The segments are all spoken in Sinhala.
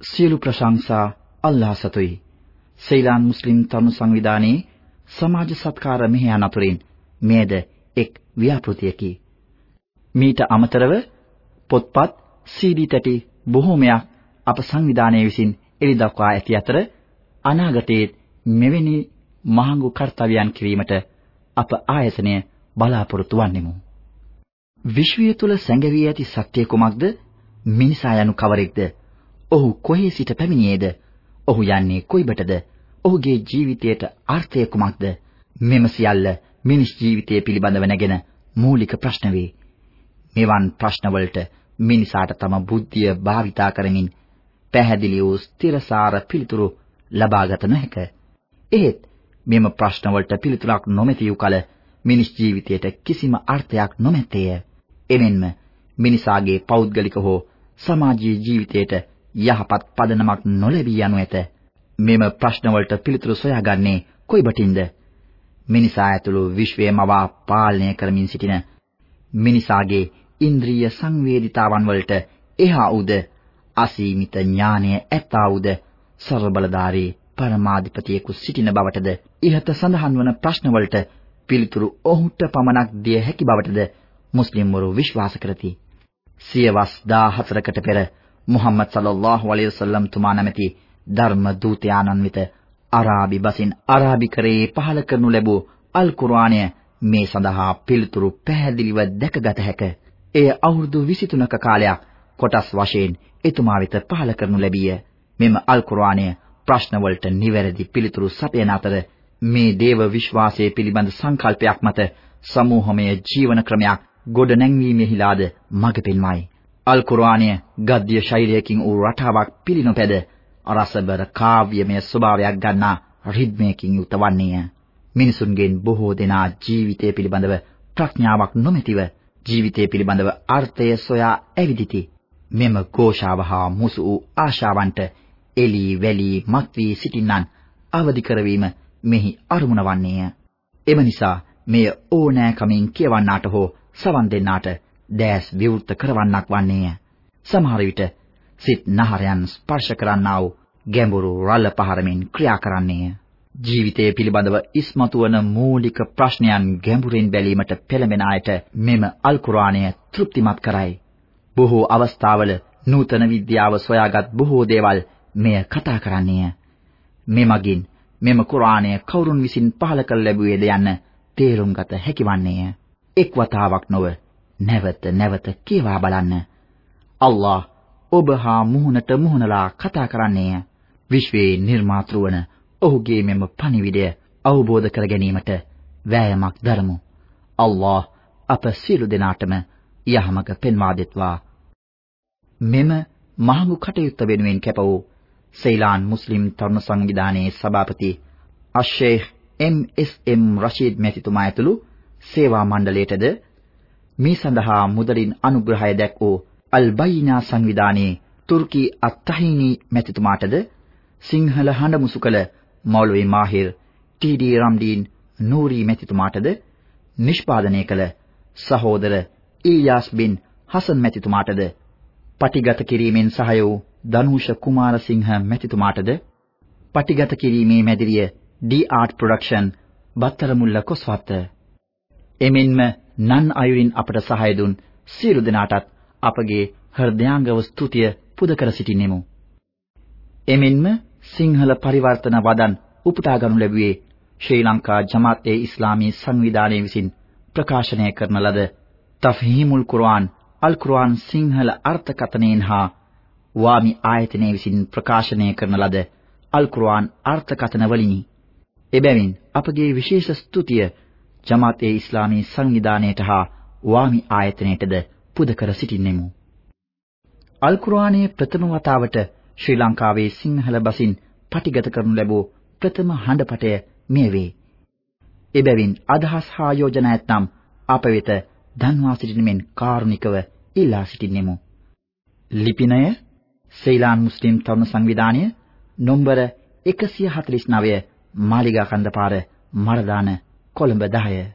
සියලු ප්‍රශංසා අල්ලාහ් සතුයි. සීලාන් මුස්ලිම් තරුණ සංවිධානයේ සමාජ සත්කාර මෙහෙයන අතුරින් මෙයද එක් ව්‍යාපෘතියකි. මීට අමතරව පොත්පත් CD තැටි බොහෝමයක් අප සංවිධානයේ විසින් එළි දක්වා ඇති අතර අනාගතයේ මෙවැනි මහඟු කාර්යයන් කිරීමට අප ආයතනය බලාපොරොත්තු වන්නෙමු. විශ්වය තුල සැඟවී ඇති සත්‍ය කුමක්ද? මිනිසා යනු කවරෙක්ද? ඔහු කොහේ සිට පැමිණියේද? ඔහු යන්නේ කොයිබටද? ඔහුගේ ජීවිතයට අර්ථය කුමක්ද? මෙම සියල්ල මිනිස් ජීවිතය පිළිබඳව නැගෙන මූලික ප්‍රශ්න වේ. මෙවන් ප්‍රශ්නවලට මිනිසාට තම බුද්ධිය භාවිතා කරමින් පැහැදිලි වූ ස්ථිරසාර පිළිතුරු ලබාගත නොහැක. එහෙත් මෙම ප්‍රශ්නවලට පිළිතුරක් නොමැති වූ කල මිනිස් ජීවිතයට කිසිම අර්ථයක් නොමැත්තේය. එමෙන්ම මිනිසාගේ පෞද්ගලික හෝ සමාජීය ජීවිතයට යහපත් පදනමක් නොලැබී යනු ඇත. මෙම ප්‍රශ්නවලට පිළිතුරු සොයාගන්නේ කොයිබටින්ද? මිනිසා ඇතුළු විශ්වයම වා පාලනය කරමින් සිටින මිනිසාගේ ඉන්ද්‍රිය සංවේදිතාවන් වලට එහා උද අසීමිත ඥානය ඇත්තා උද ਸਰබලධාරී පරමාධිපතියෙකු සිටින බවටද ඉහත සඳහන් වන ප්‍රශ්නවලට පිළිතුරු ඔහුට පමණක් දිය හැකි බවටද මුස්ලිම්වරු විශ්වාස කරති. සියවස් 14කට පෙර මුහම්මද් සල්ලල්ලාහු අලයිහි වසල්ලම් තුමා නැමැති ධර්ම දූතයාණන් වෙත අරාබි බසින් අරාබි කරේ පහල කරනු ලැබූ අල් කුර්ආනය මේ සඳහා පිළිතුරු පැහැදිලිව දැකගත හැක. එය අවුරුදු 23ක කාලයක් කොටස් වශයෙන් එතුමා වෙත පහල කරනු ලැබිය. මෙම අල් කුර්ආනය ප්‍රශ්න වලට නිවැරදි පිළිතුරු සපයන අතර මේ දේව විශ්වාසයේ පිළිබඳ සංකල්පයක් මත සමූහමය ජීවන ක්‍රමයක් ගොඩ නැංවීමෙහිලාද මඟ පෙන්වයි. අල් කුර්ආනය ගද්‍ය ශෛලියකින් වූ රටාවක් පිළිනොපැද රසබර කාව්‍යමය ස්වභාවයක් ගන්නා රිද්මයකින් යුක්ත වන්නේය. මිනිසුන්ගෙන් බොහෝ දෙනා ජීවිතය පිළිබඳව ප්‍රඥාවක් නොමැතිව ජීවිතය පිළිබඳව අර්ථය සොයා ඇවිදිති. මෙම ഘോഷාව හා මුසු වූ ආශාවන්ට එලි වැලි මත් වී සිටින්නන් අවදි කරවීම මෙහි අරමුණ වන්නේය. එම නිසා මෙය ඕනෑකමින් කියවන්නාට හෝ සවන් දෙන්නාට දැස් විවෘත කරවන්නක් වන්නේය. සමහර විට සිත් නහරයන් ස්පර්ශ කරන්නා වූ ගැඹුරු රළ පහරමින් ක්‍රියා කරන්නේය. ජීවිතය පිළිබඳව ඉස්මතු වන මූලික ප්‍රශ්නයන් ගැඹුරින් බැලීමට පෙළඹෙන අයට මෙම අල් කුර්ආනය තෘප්තිමත් කරයි. බොහෝ අවස්ථාවල නූතන විද්‍යාව සොයාගත් බොහෝ දේවල් මෙය කතා කරන්නේය. මෙමගින් මෙම කුර්ආනය කවුරුන් විසින් පහල කළ ලැබුවේද යන්න තේරුම් ගත හැකිවන්නේය. එක් වතාවක් නොව නැවත නැවත කියවා බලන්න. අල්ලාහ් ඔබ හා මුහුණට මුහුණලා කතා කරන්නේය. විශ්වයේ නිර්මාතෘ වන ඔහුගේ මෙම පණිවිඩය අවබෝධ කර ගැනීමට වෑයමක් දරමු. අල්ලාහ් අප සියලු දෙනාටම යහමඟ පෙන්වා දෙත්වා. මෙම මහඟු කටයුත්ත වෙනුවෙන් කැප වූ සෙයිලාන් මුස්ලිම් තරුණ සංවිධානයේ සභාපති අෂේඛ් එම්.එස්.එම්. රෂීද් මැතිතුමා ඇතුළු සේවා මණ්ඩලයටද මේ සඳහා මුදලින් අනුග්‍රහය දැක් වූ අල්-බයිනා සංවිධානයේ තුර්කි අත්-තහීනි මැතිතුමාටද සිංහල හඬ මුසු කළ මෞලවි මාහිර් ටී.ඩී. රම්දීන් නූරි මැතිතුමාටද නිෂ්පාදනය කළ සහෝදර ඉලියාස් බින් හසන් මැතිතුමාටද පටිගත කිරීමෙන් සහාය වූ දනුෂ කුමාරසිංහ මැතිතුමාටද පටිගත කිරීමේ මැදිරිය D art production Battaramulla Koswatta එමෙන්ම නන් අයුරින් අපට සහාය දුන් සියලු දෙනාටත් අපගේ හෘදයාංගව ස්තුතිය පුද කර සිටින්නෙමු. එමෙන්ම සිංහල පරිවර්තන වදන් උපුටා ගනු ලැබුවේ ශ්‍රී ලංකා ජමාතේ ඉස්ලාමී සංවිධානය විසින් ප්‍රකාශනය කරන ලද තෆහීමුල් කුර්ආන් අල් කුර්ආන් සිංහල අර්ථකථනයෙන් හා වාමි ආයතනය විසින් ප්‍රකාශනය කරන ලද අල් කුර්ආන් අර්ථකථන වලිනි. එබැවින් අපගේ විශේෂ ස්තුතිය ජමාතේ ඉස්ලාමී සංවිධානයට හා වාමි ආයතනයටද පුද කර සිටින්නෙමු. අල් කුර්ආනයේ ප්‍රථම වතාවට ශ්‍රී ලංකාවේ සිංහල බසින් පටිගත කරනු ලැබූ ප්‍රථම හඬපටය මෙය වේ. එබැවින් අදහස් හා යෝජනා ඇතනම් අප වෙත දන්වා සිටිනෙමින් කාරුණිකව ඉල්ලා සිටින්නෙමු. ලිපිනය සෙයිලාන් මුස්ලිම් තරුණ සංවිධානය නොම්බර 149 මාලිගා කන්දපාර මරදාන කොළඹ 10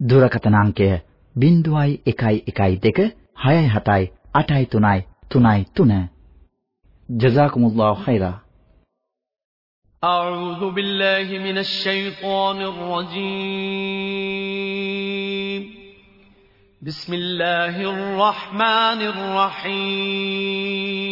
දුරකථන අංකය 0112 677 833 3 ජසාකුමුල්ලාහ් ඛෛරා أعوذ بالله من الشيطان الرجيم بسم الله الرحمن الرحيم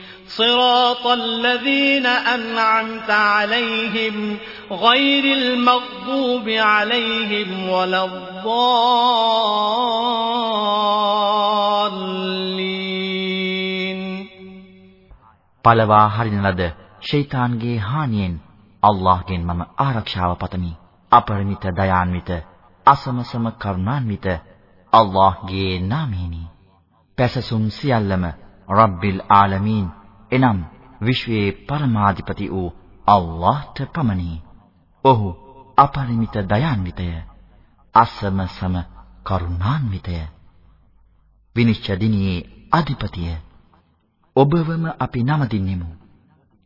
صراط الذين أنعمت عليهم غير المغضوب عليهم ولا الضالين පළවා හරින ලද ෂයිතාන්ගේ හානියෙන් අල්ලාහ්ගෙන් මම ආරක්ෂාව පතමි. අපරිමිත දයාන්විත, අසමසම කරුණාන්විත අල්ලාහ්ගේ නාමයෙනි. පැසසුම් සියල්ලම රබ්බිල් ආලමීන් එනම් විශ්වයේ පරමාධිපති වූ අල්ලාහ්ට පමණි. ඔහු අපරිමිත දයාන්විතය, අසමසම කරුණාන්විතය. විනිශ්චය දිනියේ අධිපතිය. ඔබවම අපි නමදින්නෙමු.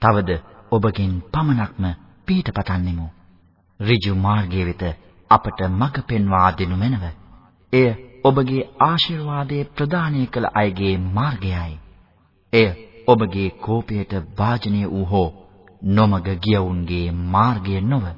තවද ඔබගෙන් පමණක්ම පිහිට පතන්නෙමු. ඍජු මාර්ගය වෙත අපට මඟ පෙන්වා දෙනු මැනව. එය ඔබගේ ආශිර්වාදයේ ප්‍රදානය කළ අයගේ මාර්ගයයි. එය ඔබගේ කෝපයට වාජනීය වූ හෝ නොමග ගියවුන්ගේ මාර්ගය නොවේ.